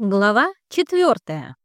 Глава четвертая.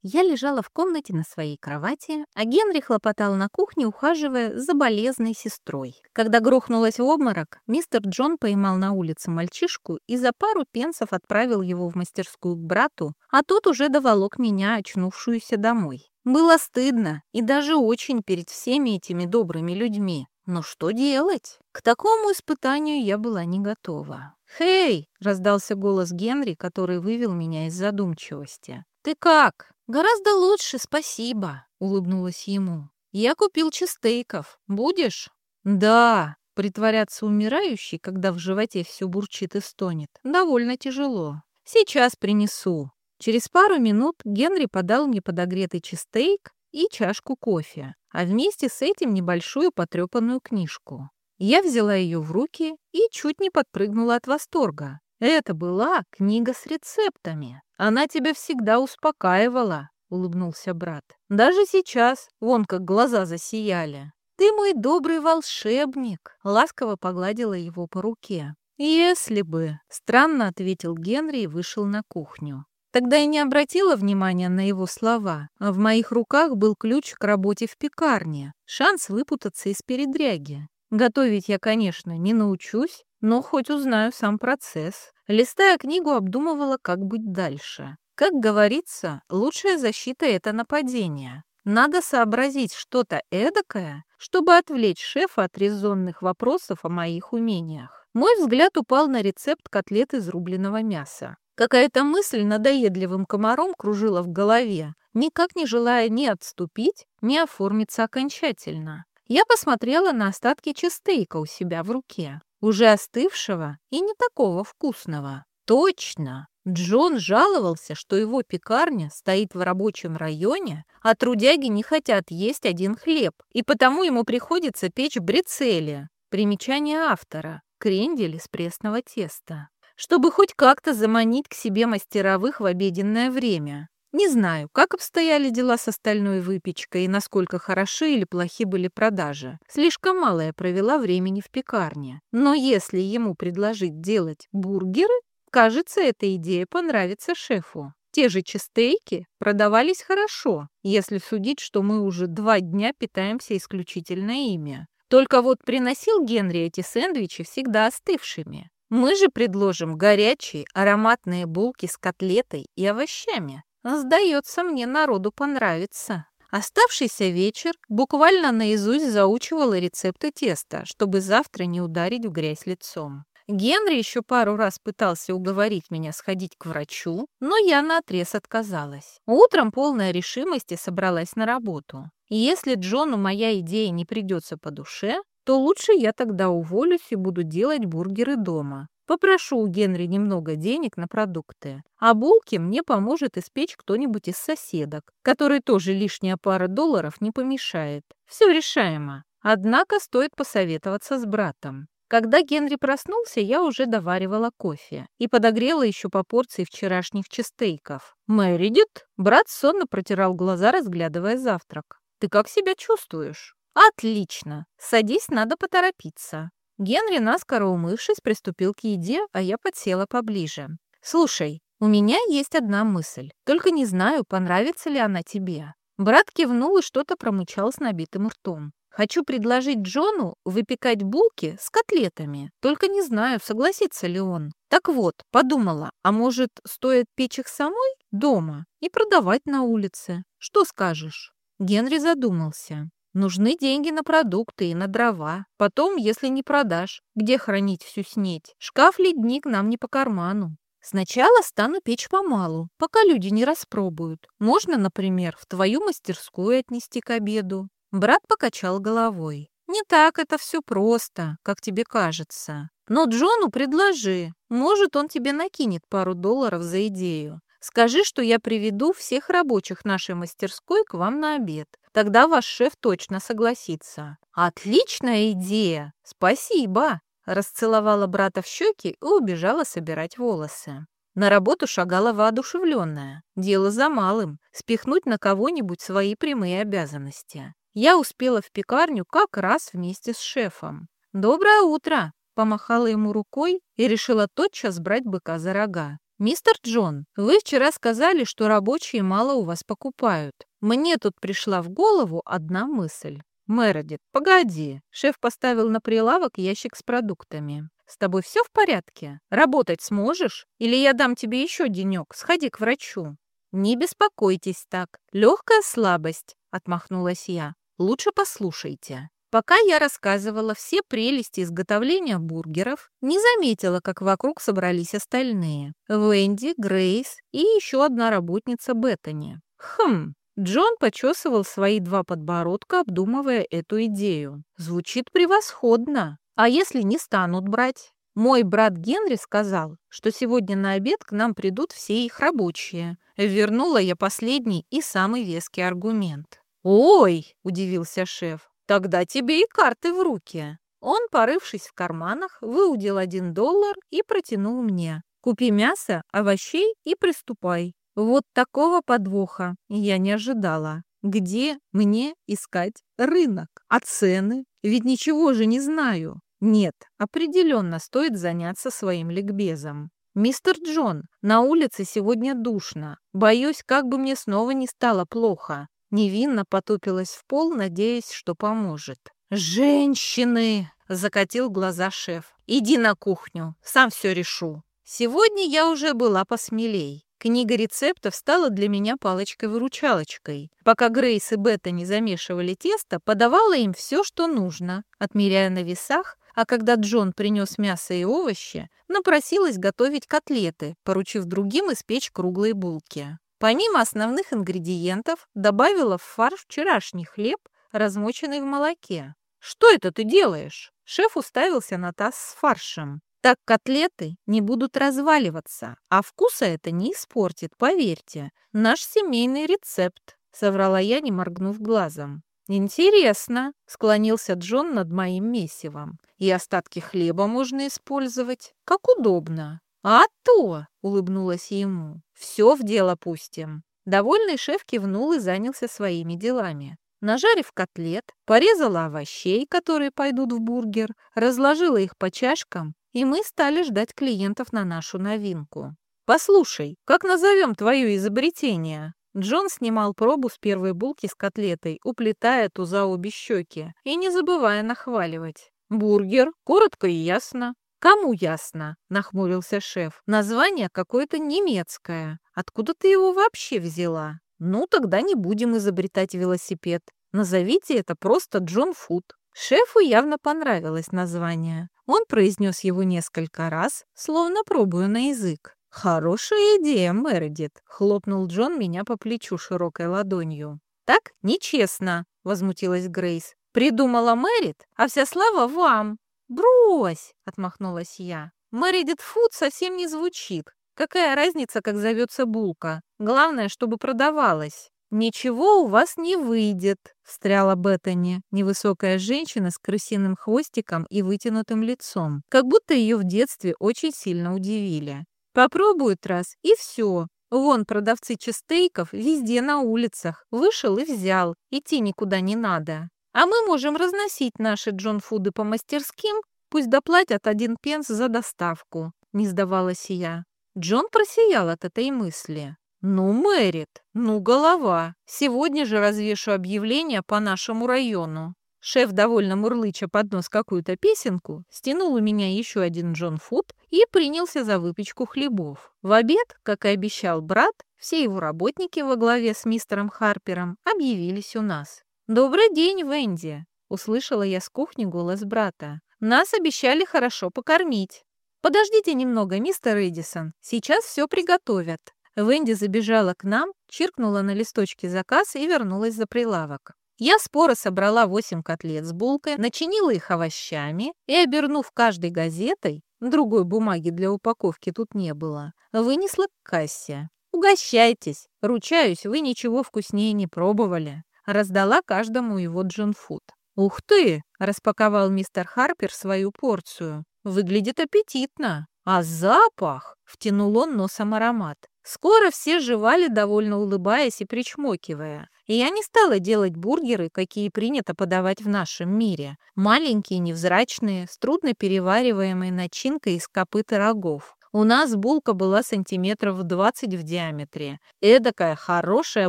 Я лежала в комнате на своей кровати, а Генри хлопотал на кухне, ухаживая за болезной сестрой. Когда грохнулась в обморок, мистер Джон поймал на улице мальчишку и за пару пенсов отправил его в мастерскую к брату, а тот уже доволок меня, очнувшуюся, домой. Было стыдно и даже очень перед всеми этими добрыми людьми. Но что делать? К такому испытанию я была не готова. «Хей!» — раздался голос Генри, который вывел меня из задумчивости. «Ты как?» «Гораздо лучше, спасибо», — улыбнулась ему. «Я купил чизстейков. Будешь?» «Да», Притворяться умирающей, когда в животе все бурчит и стонет, довольно тяжело. Сейчас принесу. Через пару минут Генри подал мне подогретый чизстейк и чашку кофе, а вместе с этим небольшую потрепанную книжку. Я взяла ее в руки и чуть не подпрыгнула от восторга. Это была книга с рецептами. Она тебя всегда успокаивала, улыбнулся брат. Даже сейчас, вон как глаза засияли. Ты мой добрый волшебник, ласково погладила его по руке. «Если бы», — странно ответил Генри и вышел на кухню. Тогда я не обратила внимания на его слова, а в моих руках был ключ к работе в пекарне, шанс выпутаться из передряги. Готовить я, конечно, не научусь, но хоть узнаю сам процесс. Листая книгу, обдумывала, как быть дальше. Как говорится, лучшая защита — это нападение. Надо сообразить что-то эдакое, чтобы отвлечь шефа от резонных вопросов о моих умениях. Мой взгляд упал на рецепт котлет из рубленого мяса. Какая-то мысль надоедливым комаром кружила в голове, никак не желая ни отступить, ни оформиться окончательно. Я посмотрела на остатки чизстейка у себя в руке, уже остывшего и не такого вкусного. Точно! Джон жаловался, что его пекарня стоит в рабочем районе, а трудяги не хотят есть один хлеб, и потому ему приходится печь брецели. Примечание автора. Крендель из пресного теста. Чтобы хоть как-то заманить к себе мастеровых в обеденное время. Не знаю, как обстояли дела с остальной выпечкой и насколько хороши или плохи были продажи. Слишком мало я провела времени в пекарне. Но если ему предложить делать бургеры, кажется, эта идея понравится шефу. Те же чизстейки продавались хорошо, если судить, что мы уже два дня питаемся исключительно ими. Только вот приносил Генри эти сэндвичи всегда остывшими. Мы же предложим горячие ароматные булки с котлетой и овощами. Сдается мне, народу понравится. Оставшийся вечер буквально наизусть заучивала рецепты теста, чтобы завтра не ударить в грязь лицом. Генри еще пару раз пытался уговорить меня сходить к врачу, но я наотрез отказалась. Утром полная решимости собралась на работу. И если Джону моя идея не придется по душе, то лучше я тогда уволюсь и буду делать бургеры дома. Попрошу у Генри немного денег на продукты, а булки мне поможет испечь кто-нибудь из соседок, который тоже лишняя пара долларов не помешает. Все решаемо. Однако стоит посоветоваться с братом. Когда Генри проснулся, я уже доваривала кофе и подогрела еще по порции вчерашних чизстейков. «Мэридит?» Брат сонно протирал глаза, разглядывая завтрак. «Ты как себя чувствуешь?» «Отлично. Садись, надо поторопиться». Генри, наскоро умывшись, приступил к еде, а я подсела поближе. «Слушай, у меня есть одна мысль, только не знаю, понравится ли она тебе». Брат кивнул и что-то промычал с набитым ртом. «Хочу предложить Джону выпекать булки с котлетами, только не знаю, согласится ли он. Так вот, подумала, а может, стоит печь их самой дома и продавать на улице? Что скажешь?» Генри задумался. Нужны деньги на продукты и на дрова. Потом, если не продашь, где хранить всю снеть? Шкаф-ледник нам не по карману. Сначала стану печь помалу, пока люди не распробуют. Можно, например, в твою мастерскую отнести к обеду. Брат покачал головой. Не так это все просто, как тебе кажется. Но Джону предложи. Может, он тебе накинет пару долларов за идею. Скажи, что я приведу всех рабочих нашей мастерской к вам на обед. Тогда ваш шеф точно согласится. Отличная идея! Спасибо!» Расцеловала брата в щеки и убежала собирать волосы. На работу шагала воодушевленная. Дело за малым – спихнуть на кого-нибудь свои прямые обязанности. Я успела в пекарню как раз вместе с шефом. «Доброе утро!» – помахала ему рукой и решила тотчас брать быка за рога. «Мистер Джон, вы вчера сказали, что рабочие мало у вас покупают. Мне тут пришла в голову одна мысль. Мередит, погоди. Шеф поставил на прилавок ящик с продуктами. С тобой все в порядке? Работать сможешь? Или я дам тебе еще денек? Сходи к врачу. Не беспокойтесь так. Легкая слабость, отмахнулась я. Лучше послушайте. Пока я рассказывала все прелести изготовления бургеров, не заметила, как вокруг собрались остальные. Венди, Грейс и еще одна работница Беттани. Хм, Джон почесывал свои два подбородка, обдумывая эту идею. Звучит превосходно. А если не станут брать? Мой брат Генри сказал, что сегодня на обед к нам придут все их рабочие. Вернула я последний и самый веский аргумент. «Ой!» – удивился шеф. «Тогда тебе и карты в руки». Он, порывшись в карманах, выудил один доллар и протянул мне. «Купи мясо, овощей и приступай. Вот такого подвоха я не ожидала. Где мне искать рынок? А цены? Ведь ничего же не знаю. Нет, определенно стоит заняться своим ликбезом. «Мистер Джон, на улице сегодня душно. Боюсь, как бы мне снова не стало плохо». Невинно потупилась в пол, надеясь, что поможет. «Женщины!» — закатил глаза шеф. «Иди на кухню, сам все решу». Сегодня я уже была посмелей. Книга рецептов стала для меня палочкой-выручалочкой. Пока Грейс и Бета не замешивали тесто, подавала им все, что нужно, отмеряя на весах, а когда Джон принес мясо и овощи, напросилась готовить котлеты, поручив другим испечь круглые булки. Помимо основных ингредиентов, добавила в фарш вчерашний хлеб, размоченный в молоке. «Что это ты делаешь?» Шеф уставился на таз с фаршем. Так котлеты не будут разваливаться, а вкуса это не испортит, поверьте. Наш семейный рецепт», — соврала я, не моргнув глазом. «Интересно», — склонился Джон над моим месивом. «И остатки хлеба можно использовать. Как удобно». «А то!» — улыбнулась ему. «Все в дело пустим». Довольный шеф кивнул и занялся своими делами. Нажарив котлет, порезала овощей, которые пойдут в бургер, разложила их по чашкам и мы стали ждать клиентов на нашу новинку. «Послушай, как назовем твое изобретение?» Джон снимал пробу с первой булки с котлетой, уплетая ту за обе щеки и не забывая нахваливать. «Бургер, коротко и ясно». «Кому ясно?» – нахмурился шеф. «Название какое-то немецкое. Откуда ты его вообще взяла?» «Ну, тогда не будем изобретать велосипед. Назовите это просто Джон Фуд». Шефу явно понравилось название. Он произнес его несколько раз, словно пробуя на язык. «Хорошая идея, Мередит», — хлопнул Джон меня по плечу широкой ладонью. «Так нечестно», — возмутилась Грейс. «Придумала Мэрит, а вся слава вам». «Брось!» — отмахнулась я. «Мэридит Фуд совсем не звучит. Какая разница, как зовется булка? Главное, чтобы продавалась». «Ничего у вас не выйдет», — встряла Беттани, невысокая женщина с крысиным хвостиком и вытянутым лицом, как будто ее в детстве очень сильно удивили. «Попробует раз, и все. Вон продавцы чизстейков везде на улицах. Вышел и взял, идти никуда не надо. А мы можем разносить наши джонфуды по мастерским, пусть доплатят один пенс за доставку», — не сдавалась я. Джон просиял от этой мысли. «Ну, Мэрит, ну, голова. Сегодня же развешу объявление по нашему району». Шеф, довольно мурлыча под нос какую-то песенку, стянул у меня еще один Джон Фуд и принялся за выпечку хлебов. В обед, как и обещал брат, все его работники во главе с мистером Харпером объявились у нас. «Добрый день, Венди!» — услышала я с кухни голос брата. «Нас обещали хорошо покормить». «Подождите немного, мистер Эдисон, сейчас все приготовят». Венди забежала к нам, чиркнула на листочке заказ и вернулась за прилавок. Я споро собрала восемь котлет с булкой, начинила их овощами и, обернув каждой газетой, другой бумаги для упаковки тут не было, вынесла к кассе. «Угощайтесь! Ручаюсь, вы ничего вкуснее не пробовали!» Раздала каждому его джунфуд. «Ух ты!» – распаковал мистер Харпер свою порцию. «Выглядит аппетитно!» А запах! Втянул он носом аромат. Скоро все жевали, довольно улыбаясь и причмокивая. И я не стала делать бургеры, какие принято подавать в нашем мире. Маленькие, невзрачные, с трудно перевариваемой начинкой из копыт и рогов. У нас булка была сантиметров 20 в диаметре. Эдакая хорошая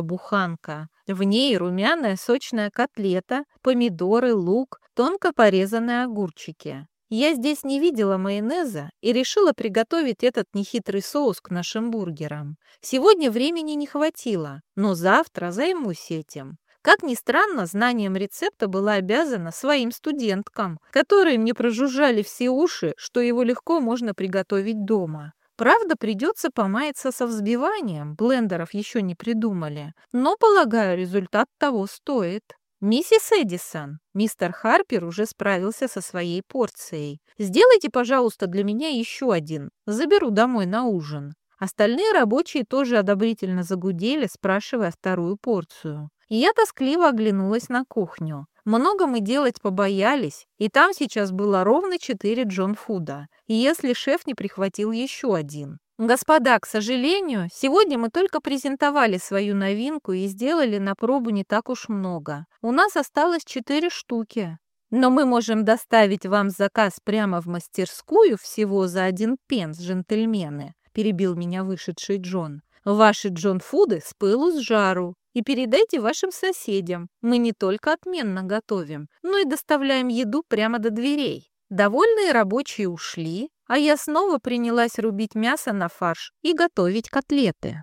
буханка. В ней румяная сочная котлета, помидоры, лук, тонко порезанные огурчики. Я здесь не видела майонеза и решила приготовить этот нехитрый соус к нашим бургерам. Сегодня времени не хватило, но завтра займусь этим. Как ни странно, знанием рецепта была обязана своим студенткам, которые мне прожужжали все уши, что его легко можно приготовить дома. Правда, придется помаяться со взбиванием, блендеров еще не придумали, но, полагаю, результат того стоит. «Миссис Эдисон, мистер Харпер уже справился со своей порцией. Сделайте, пожалуйста, для меня еще один. Заберу домой на ужин». Остальные рабочие тоже одобрительно загудели, спрашивая вторую порцию. Я тоскливо оглянулась на кухню. Много мы делать побоялись, и там сейчас было ровно четыре Джон Фуда, если шеф не прихватил еще один. Господа, к сожалению, сегодня мы только презентовали свою новинку и сделали на пробу не так уж много. У нас осталось четыре штуки. Но мы можем доставить вам заказ прямо в мастерскую всего за один пенс, джентльмены, перебил меня вышедший Джон. Ваши Джон-фуды с пылу с жару. И передайте вашим соседям. Мы не только отменно готовим, но и доставляем еду прямо до дверей. Довольные рабочие ушли, а я снова принялась рубить мясо на фарш и готовить котлеты.